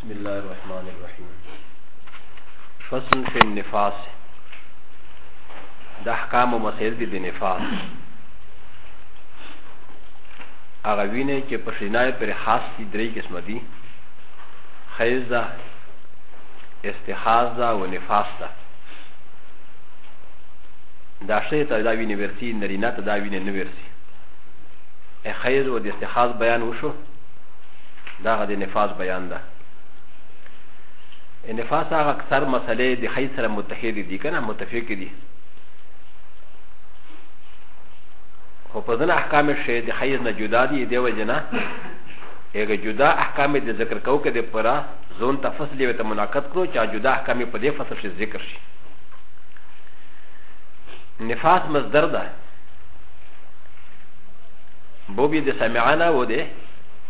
بسم الله الرحمن الرحيم فصل في النفاس د احکام او مسائل دي د نفاس هغه وینه چې په شینای پر خاص دي درې قسم دي خیزه استحاضه او نفاس ده دا شی ته دا وینه ورسی نرینه ته دا وینه نه ورسی خیز او د استحاض بیان وشو دا غد نفاس بیان ده نفاس هغه اکثر مسئله د خی سره متحد دي کنه متفق دي خو په ځنه احکام شی د خی نه جدا دي دی وجنه هغه جدا احکام د ذکر کو کې د پرا زون تفصیل وي ته مناقض کړو چې جدا احکام په دې فصل شي ذکر شي نفاس مصدر ده بوبي د سمعنا و ده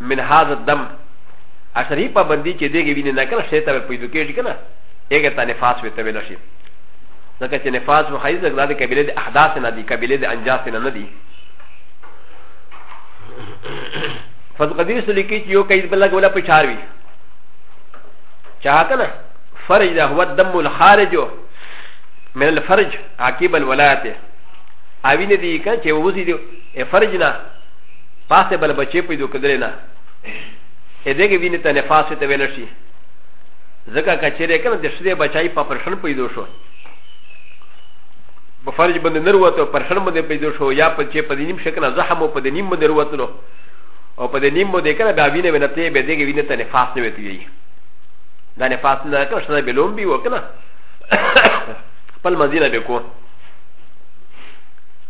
من هذا الدم اشري پابندي چې دغه وینې نه کله شي ته پیدا کېږي کنه هغه ته نفاس وي ته ویل شي ځکه چې نفاس و خیز دغه د قبيله د احداث نه دي قبيله د انجاس نه نه دي فضل قدیر سلی کې یو کید بل غولا په چار وي چا کنه فرج ده هو الدم الخارج من الفرج عقيب الولايات اوینه دي کنه چې وځي دي فرج نه پاسه بل بچي پیدا کړل نه ا دې کې ویني ته نفاس ته ویل شي ځکه کچېره کنه د شری بچای په پرشن پیدا شو په فرج باندې نه وروته پرشن باندې پیدا شو یا په چې په دې نیم شکنه زحم او په دې نیم باندې وروته او په دې نیم باندې کنه بیا وینه ونته به دې کې ویني ته نفاس نه ویتوي دا نفاس نه کنه شنه بلوم بي وکنه خپل مزینه به کو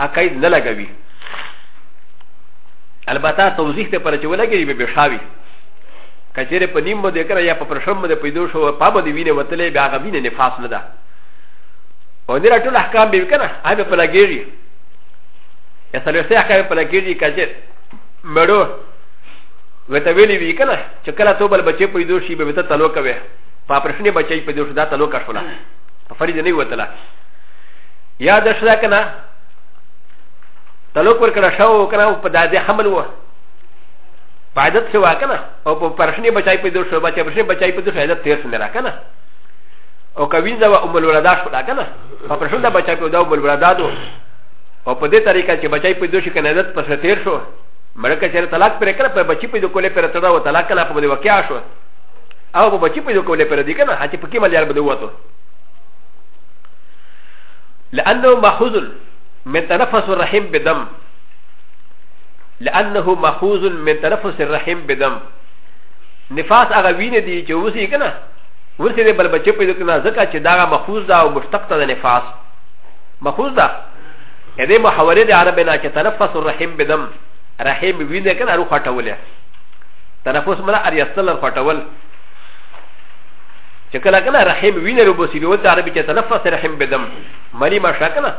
عقاید نه لګوي البته توضیح ته پر چې ولګي به بشاوي کچېره په نیم باندې کړه یا په پرشم باندې پیدا شو په باندې وینه وتلې بیا غوی نه نفاس نه ده او نه ټول احکام به کنه هغه په لګيږي یا سره سه احکام په لګيږي کچې مړو وته ویلې وی کنه چې کله تو بل بچي پیدا شي به ته تلو کوي په پرشنې بچي پیدا شو دا تلو کښولا په فرید نه وتله یا د شدا کنه تلوک ور کړه شاو کنه په دادې حمل و په عادت شو کنه او په پرشنې بچای په دوه شو بچای پرشنې بچای په دوه شو عادت تیر شو نه کنه او کوي دا ام الولدا شو دا کنه په پرشنې بچای په دوه ام الولدا دو او په دې طریقه چې بچای په دوه شو کنه عادت پر تیر شو مرکه چې طلاق پر کړه په بچی په دوه کولې پر تدا او طلاق کله په دې واقعیا شو او په بچی په دوه کولې پر دې کنه هڅه پکې مليار بده وته لانه ماخوذ من تنفس الرحم بدم لانه ماخوذ من تنفس الرحم بدم نفاس هغه وینه دی چې اوسې کنه ورته د بل بچی پیدا کنه ځکه چې دا مخوز ده او مشتق ته د نفاس مخوز ده ا دې محاوره د عربی نه چې تنفس الرحم بدم رحم وینه کنه روح خټوله تنفس مله اریستل خټول چې کله کله رحم وینه رو بوسي وي ته عربي چې تنفس رحم بدم مری ما شا کنه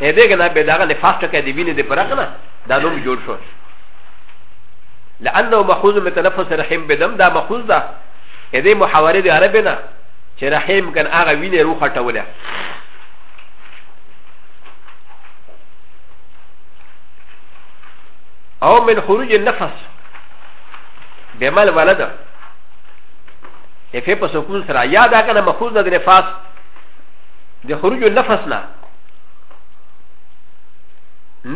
اې دې کنه به داغه نفاس ټکه دی وینه دې پر کنه دا نوم جوړ شو لانه مخوز من تنفس رحم بدم دا مخوز ده اې دې محاوره دی عربي نه چې رحم کنه هغه وینه رو خټوله او من خروج النفس بمال ولده ا ف په سکون سره یا دا کنه مخوز د نفاس د خروج النفس نه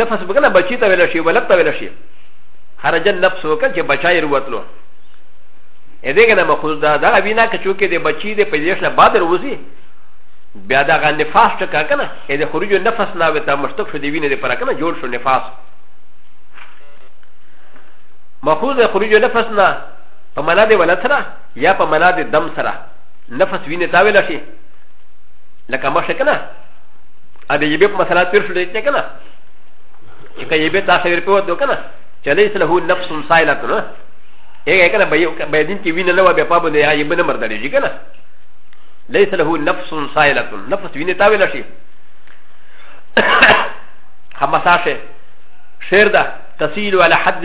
نفس بکنه بچی ته ویل شي ولد ته ویل شي خرج النفس وکړه چې بچای وروتلو ا دې کنه مخوز دا دا وینا که چوکې د بچی د پیدایش نه بعد وروزي بیا دا غا نفاس ټکا کنه ا د خروج النفس نه وته مشتق شو دی وینې لپاره کنه جوړ شو نفاس مخوز د خروج النفس نه په معنا د ولد سره یا په معنا د دم سره نفس وینې تاویل شي لکه مخ کنه ا د یبه په مسله تیر شو دې کنه چې که یبه تاسو ور په ودو کنه چې لیس له نفس سایله کنه هغه کنه به دین کې وینې نه و به په باندې یا یبه نه مردل شي کنه لیس له نفس سایله نفس وینې تاویل شي خمساشه شعر ده تسيل على حد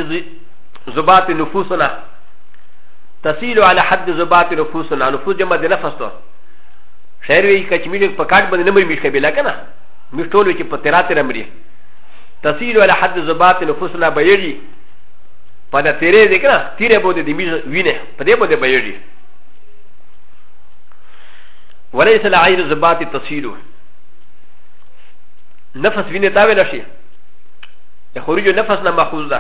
زبات نفوسنا تسيل على حد زبات نفوسنا نفوس جمع د نفس تو شعر وی کچمیل په کاټ باندې نمبر میش کبي لکه نه میش ټول چې په تیرات نمبر تسيل على حد زبات نفوسنا بيجي په د تیرې دې کنه تیرې بده د میز وینه په دې بده بيجي وليس العين زبات تسيل نفس وینه تاوي لشي خروج نفس نه مخوز ده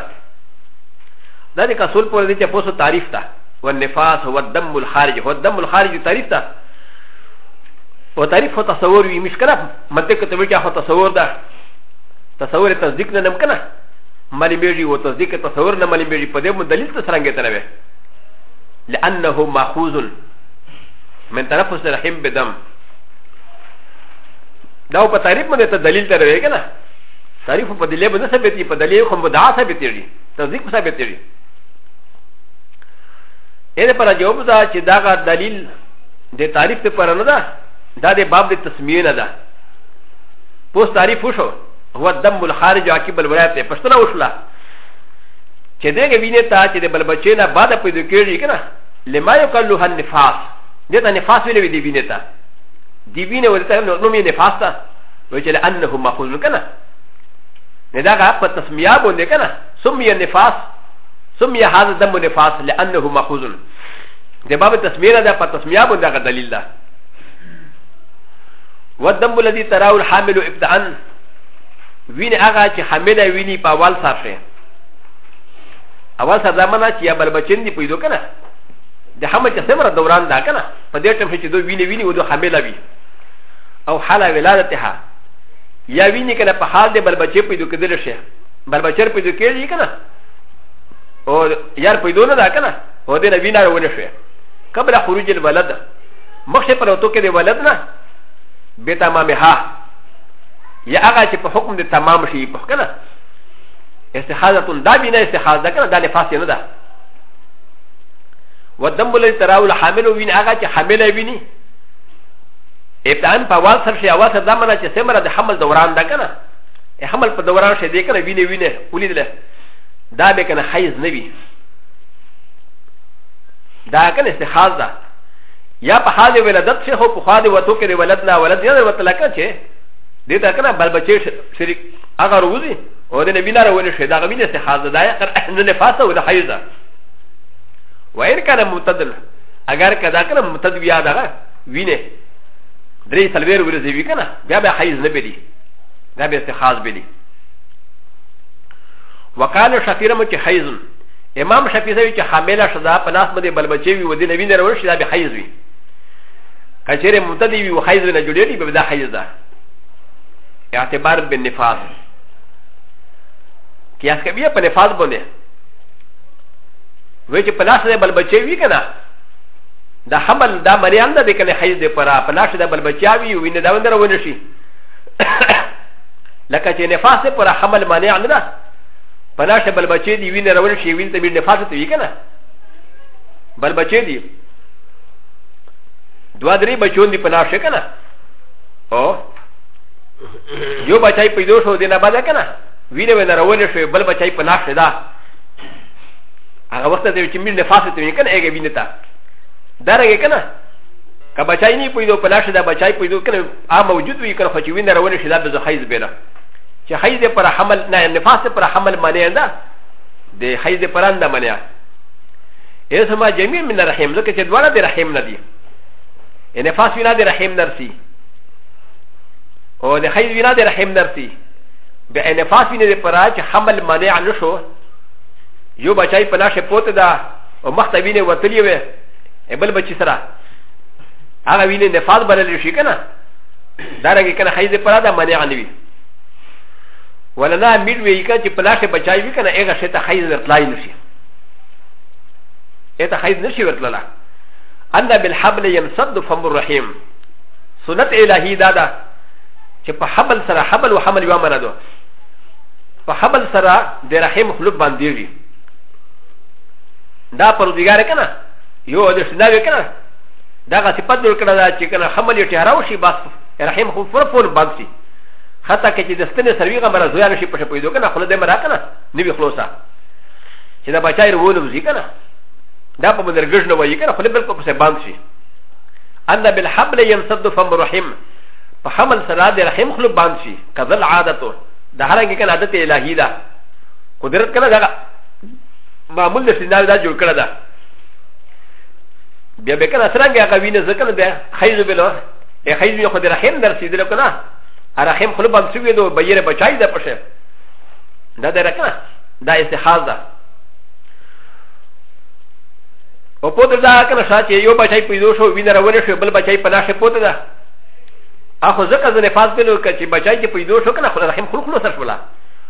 دا د کسول په دې چې په سو تعریف ده والنفاس هو الدم الخارج هو الدم الخارج تعریف ده او تعریف هو تصور وي مشکله منطق ته ویل چې هو تصور ده تصور تصدیق نه نم کنه مالي میږي او تصدیق تصور نه مالي میږي په دې مو دلیل ته څنګه ته نه لانه ماخوذ من تنفس الرحم بدم دا په تعریف باندې ته دلیل ته راوي کنه تعریف په دلیل به نه ثابتي په دلیل خو مدعا ثابتېږي تصدیق ثابتېږي اې د پر جواب دا چې دغه دلیل د تعریف په پر نه ده دا د باب د تسمیه نه ده پوس تعریف وشو هو الدم الخارج عقب الولایت ته پښتنه وشله چې دغه وینې ته چې د بلبچې نه بعد پیدا کېږي کنه لما یقلها النفاس دته نفاس ویلې دی وینې ته دی وینې ولته نو نو می نفاس ته و چې لانه ماخوذ کنه نه دا غا په تسمیه باندې کنه سمي نفاس سمي هذا دم نفاس لانه ماخوذ د باب تسمیه دا په تسمیه باندې غا دلیل ده والدم الذي تراه الحامل ابتداء وين اغا چې حامل ویني په اول سره شي اول سره زمانہ چې یا بل بچن دی پیدا کنه د حمل چې سمره دوران دا کنه په دې ټیم چې دوی ویني ویني و دوی حامل وي او حالا ولادتها یا ویني کنه په حال د بل بچی پیدا کېدل شي بل بچر پیدا کېږي کنه او یار پیدا نه ده کنه او د نبی نه ونه شي قبل خروج الولد مخشه پر اوتو کې د ولد نه به تمامها یا هغه چې په حکم د تمام شي په کنه استخاذه دا بنا استخاذه کنه دا لفاس نه ده ودم بل تراول حامل وین هغه چې حامل ویني ابتدان په اول سر شي اول سر دا منه چې سمره د حمل دوران ده کنه حمل په دوران شي دې کنه وینه وینه ولیدله دا به کنه حیز نه وي دا کنه استخاذ ده یا په حال ولادت شي خو په خاله وته کې ولادت نه ولادت نه ورته لکه چې دې دا کنه بل بچي شریک هغه روزي او د نبی لاره ونه شي دا غوینه استخاذ ده یا قر نه نفاسه ولا حیز ده وین کنه متدل اگر کدا کنه متدویا ده وینه درې سلویر ورځې وی کنه بیا به حیز نه بلی دا به استخاص بلی وقال شفیع رحمه چې حیز امام شفیع زوی چې حامله شدا په لاس باندې بل بچي وي ودی نه وینه ورشي دا به حیز وي کچره متدی وي حیز نه جوړېږي به دا حیز ده اعتبار بالنفاس قیاس کوي په نفاس باندې وی چې په لاس باندې بل بچي وي کنه دا حمل دا منی هم دا دی کنه حیز دی پرا په لاش دا بل بچاوی وی نه دا وندر ونه شي لکه چې نفاس دی پرا حمل معنی نه ده په لاش بل بچی دی وی نه ونه شي وی ته به نفاس ته وی کنه بل بچی دی دوا درې بچون دی په لاش کنه او یو بچای پیدا شو دی نه بده کنه وی نه ونه ونه شي بل بچای په لاش ده هغه وخت ته چې مين نفاس ته وی کنه هغه وینتا دارنګه کنه که بچای نه پویدو په لاشه دا بچای پویدو کنه آ موجود وي کنه خو چې وینه روانه شي دا د حیز بیره چې حیز پر حمل نه نفاس پر حمل معنی ده د حیز پر اند معنی ایس ما جميع من الرحم ځکه چې دواړه د رحم نه دي نفاس وینا د رحم نرسي او د حیز وینا د رحم نرسي د نفاس وینا د پر چې حمل معنی نشو یو بچای په لاشه پوت ده او مخ ته وینې وتلې وې بل بچی سره هغه وینې نفاذ بلل شي کنه دا رنګ کنه خیز پر دا منع نه وي ولنا میر وی کنه چې پلاشه بچای وی کنه هغه شته خیز ورتلای نشي اته خیز نشي ورتللا ان بالحبل يمسد فم الرحيم سنت الهي دادا چې په حبل سره حبل او حمل یو منه دو په حبل سره د رحم خلوب باندې وي دا پردګار کنه یو د شناوی کنه دا غا صفت جوړ کړه دا چې کنه حمل یې ټهراو شي بس رحم خو فر فور بند شي حتی که چې د ستنې سرویغه مره زویا نشي پښه پیدا کنه خله دې مرا کنه نوی خلاصه چې دا بچای رولو زی کنه دا په مدرګژ نه وایي کنه خله بالکل پسې بند شي ان بالحبل ينصد فم رحم په حمل سره د رحم خلو بند شي کذل عادتو د هرنګ کنه عادت الهی ده قدرت کنه دا معمول د سندار دا جوړ کړه ده بیا به کنه څنګه هغه وینه ځکه ده خیز به له خیز یو خو د رحم در رسیدل کنه رحم خپل بم سوی دو بیر بچای ده پشه دا ده کنه دا استخاز ده او په دې دا کنه شاته یو بچای پیدا شو وینه راول شو بل بچای په ناشه پوت ده اخو ځکه ځنه فاز بلو کچې بچای کې پیدا شو کنه خو رحم خلق نو سر شولا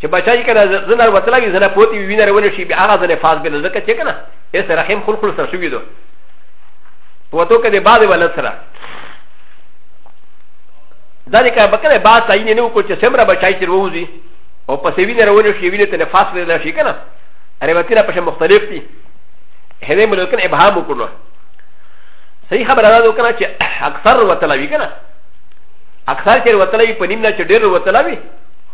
چې بچا یې کنه زنه وتلا وي زنه پوتې وي وینه روانه شي بیا هغه زنه فاز به لزکه چې کنه یې سره رحم خل خل سره شوی دو وته کده بعد ولا سره دا دې کار بکره با تعین نه کو چې سمره بچای چې ووزي او پسې وینه روانه شي وینه ته فاز به لشي کنه روایتونه په مختلف دي هدي ملکن ابهام وکړو صحیح خبره ده وکړه چې اکثر وتلا وی کنه اکثر چې وتلا وی په نیم نه چې ډېر وتلا وی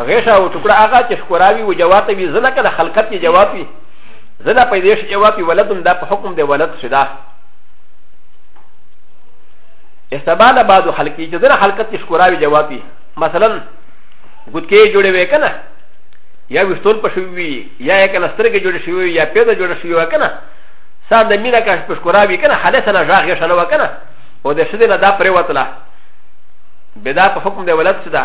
غیشا او ټکړه هغه چې ښکراوي او جواب ته وي زنه کله خلقت یې جواب وي زنه پیدا شي جواب وي ولدم دا په حکم دی ولد شدا استبال بعد خلقي چې زنه خلقت یې ښکراوي جواب وي مثلا ګوتکې جوړې وې کنه یا وستون په شوی وي یا یې کنه سترګې جوړې شوی وي یا پیدا جوړې شوی وي کنه سر د مینه کاش په ښکراوي کنه خالص نه ژاغ یې شنو کنه او د شدې نه دا پرې وتله بدا په حکم دی ولد شدا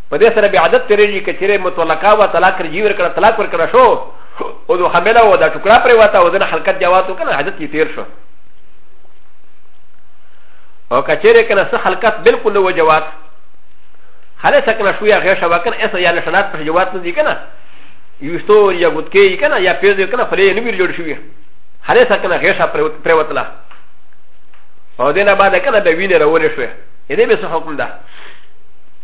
په دې سره بیا عادت ترېږي که چېرې متولکا و طلاق رجی ورکړه طلاق ورکړه شو او د حامله و دا ټوکړه پرې وته او دنه حلقت جوات وکړه عادت یې تیر شو او که چېرې کنه څه حلقت بالکل و جوات خالص کنه شو یا غیر شو کنه ایسه یا نشانات پر جوات نه دي کنه یوستو یا ګوتکې کنه یا پیز کنه فلې نه ویل جوړ شوی خالص کنه غیر شو پرې وتله او دنه بعد کنه به وینه راولې شوې دې به څه حکم ده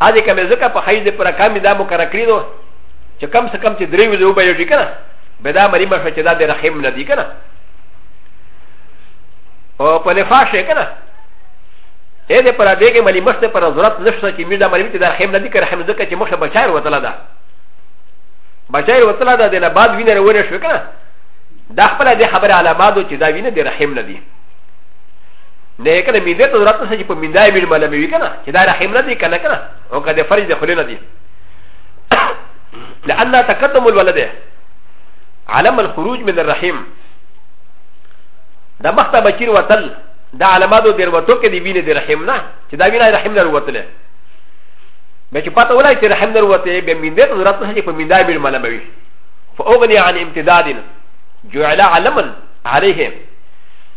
ا دې کمې ځکه په حیض پر کم دا مقرر کړی دو چې کم څه کم چې درې وځي وبه یو ټیکنه به دا مری مشه چې دا د رحم نه دی کنه او په نفاش کنه اې دې پر دې کې مری مشته پر ضرورت نشته چې میډا مری ته د رحم نه دی کړه رحم ځکه چې مخه بچایر وتلا ده بچایر وتلا ده د نه بعد وینر ورې شو کنه دا خپل د خبره علامات چې دا وینه د رحم نه دی نه یې کنه مینده ته ضرورت نشته چې په مینده یې مېلمه لمې وي کنه چې دا رحم نه دی کنه کنه او که د فرج د خولې نه دی لأن تقدم الولد علم الخروج من الرحم دا مخته بچیر وتل دا علاماتو د وروتو کې دی وینې د رحم نه چې دا وینه رحم نه وروتله به چې پته ولای چې رحم نه وروته به مینده ته ضرورت نشته چې په مینده یې مېلمه لمې وي فأغني عن امتداد جعل علما عليهم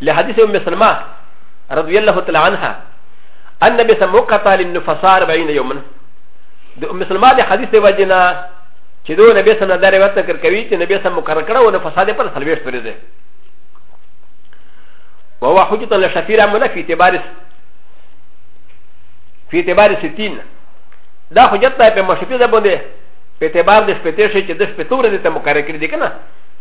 لحديث ام سلمى رضي الله تعالى عنها ان النبي صلى الله عليه وسلم للنفساء 40 يوما د ام سلمى د حديث د وجنا چې دو نبي صلى الله عليه وسلم ذکر کوي چې نبي صلى الله عليه وسلم مقرر کړو نو فساد پر سلويشت ورې ده وهو حجة لشفيرة من في اعتبار في اعتبار ستين دا حجت ده په مشفي ده باندې په اعتبار د شپته شي چې د شپته ورې ته مقرر کړی دی کنه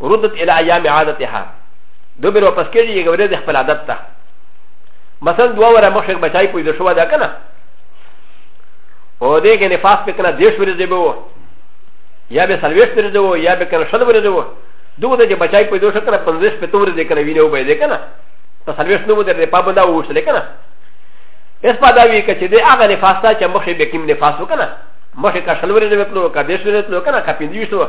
ردت الى ايام عادتها دوبر واپس کېږي یې ورې د خپل عادت ته مثلا دوه وره مخشک بچای پوی د شو ده کنه او دې کې نفاس په کنه دیش ورې دی بو یا به سلويش ورې دی بو یا به کنه شل ورې دی بو دوه د بچای پوی د شو کنه پنځه په تور دې کنه وینو به دې کنه په سلويش نو دې په پابنده وښل کنه اس په دا وی کې چې دې هغه نفاس ته چې مخې به کیم نفاس وکنه مخې کا شل ورې دی وکړو کا دیش ورې دی وکړو کنه کا پنځه وشو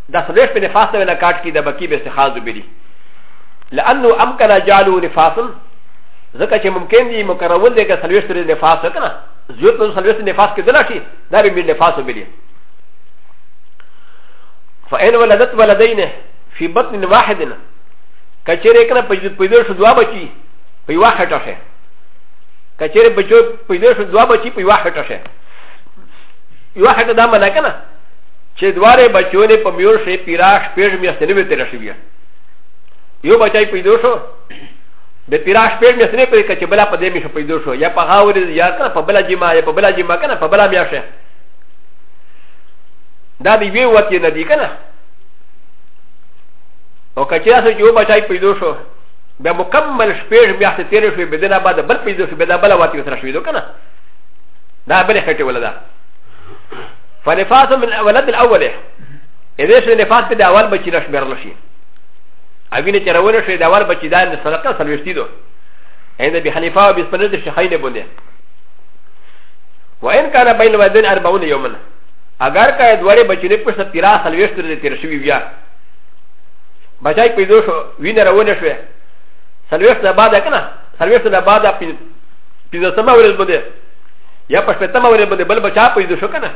د سلوش په نفاس نه نه کاټ کی د بکی به استخاذ وبلی لانه امکن جعلو نفاسن ځکه چې ممکن دی مکرول دی که سلوش پر نفاس وکنه زیوت نو سلوش نفاس کې دلا شي دا به من نفاس وبلی فان ولدت ولدین فی بطن واحد کچره کنه په پیدا شو دوا بچی په یو خټه شه کچره بچو پیدا شو دوا بچی په یو خټه شه یو خټه دا منه کنه چې دواره بچونه په میور شي پیرا شپږ میاشتې نه وي تېره شوي یو بچای پیدا شو د پیرا شپږ میاشتې نه پرې کچې بلا په دې میشه پیدا شو یا په هغه ورځ یا کنه په بلا جما یا په بلا جما کنه په بلا میاشه دا دی وی وتی نه دی کنه او کچې تاسو چې یو بچای پیدا شو بیا مکمل شپږ میاشتې تېرې شوې بدنه بعد بل پیدا شو بیا بلا وتی سره شوې دو کنه دا بل خټه ولدا فنفاس من ولد الاوله اذا شو نفاس په د اول بچی نه شمیر لشي اوینه چې راول شي د اول بچی دا نه صدقه سلوشتي دو عند ابي حنيفه وابي سبنه د شيخين بونه وان كان بين ودن 40 يوما اگر کا دوړې بچی نه پښه تیرا سلوشت تر تیر شوی بیا بچای پیدا شو وینه راول شو سلوشت نه بعد کنه سلوشت نه بعد پینځه سمه ورځ بده یا په شپتمه ورځ باندې بل بچا پیدا شو کنه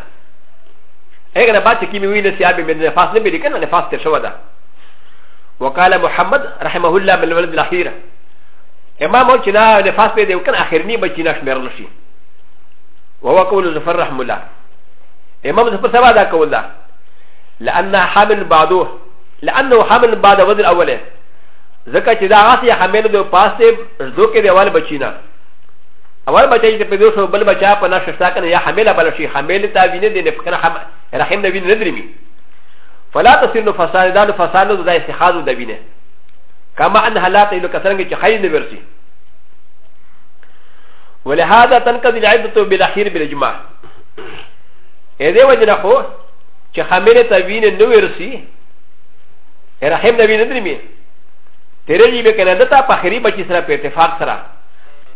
هغه نه بعد چې کیمې وینې سیاب مې نفاس نه بری کنه نفاس ته شو ده وقال محمد رحمه الله من الولد الاخيره امام او چې نه نفاس پیدا وکړ اخرنی بچی نه شمیر لشي وهو قول زفر رحم الله امام زفر سبا دا قول ده لأن حامل بعده لأنه حامل بعد ود الأولى ذكا چه دا غاسي حامل دو پاسه زدو كه ديوال بچينا اول بچا چې په ویو شو بل بچا په نشه شتا کنه یا حامله بل شي حامله تا وینې دې نه کنه حم رحم نه وینې ندري می فلا تصير نو فساد دا نو فساد نو دا استخاذ د وینې کما ان حالات له کثرنګ چې خیر نه ورسي ولهذا تنقض العده بالاخير بالاجماع اې دې وجنه خو چې حامله تا وینې نه ورسي رحم نه وینې ندري می تیرې به کنه دتا په خری بچی سره په اتفاق سره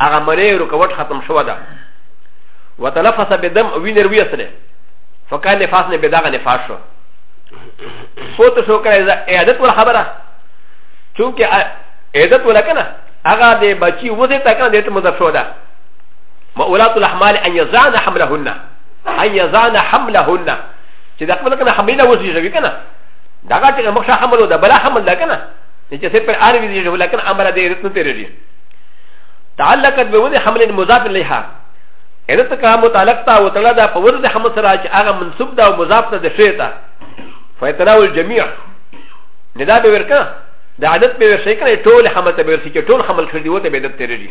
هغه مړې رکوټ ختم شو ده وتنفس بدم وینر ویسره فکان نفاس نه بداغه نفاس شو فوت شو کړه اذا عادت ول خبره چونکه عادت ول کنه هغه د بچي وځي تا کنه دته مضاف شو ده مولات الاحمال ان يزان حملهن ان يزان حملهن چې د خپل کنه حملینه وځي ځوي کنه دا هغه چې مخه حمل ده بلا حمل ده کنه چې څه پر اړ وي ځي ولکن امر دې رتن تیرې تعلقت به ودي حمل مضاف لها ان ته کلام متعلق تا وتلا دا په ورد حمل سره چې هغه منسوب دا او مضاف ته د شی ته فیتناو الجميع ندا به ورکا د عادت به ورشي کنه ټول حمل ته به ورشي چې ټول حمل کړی وته به د تیرې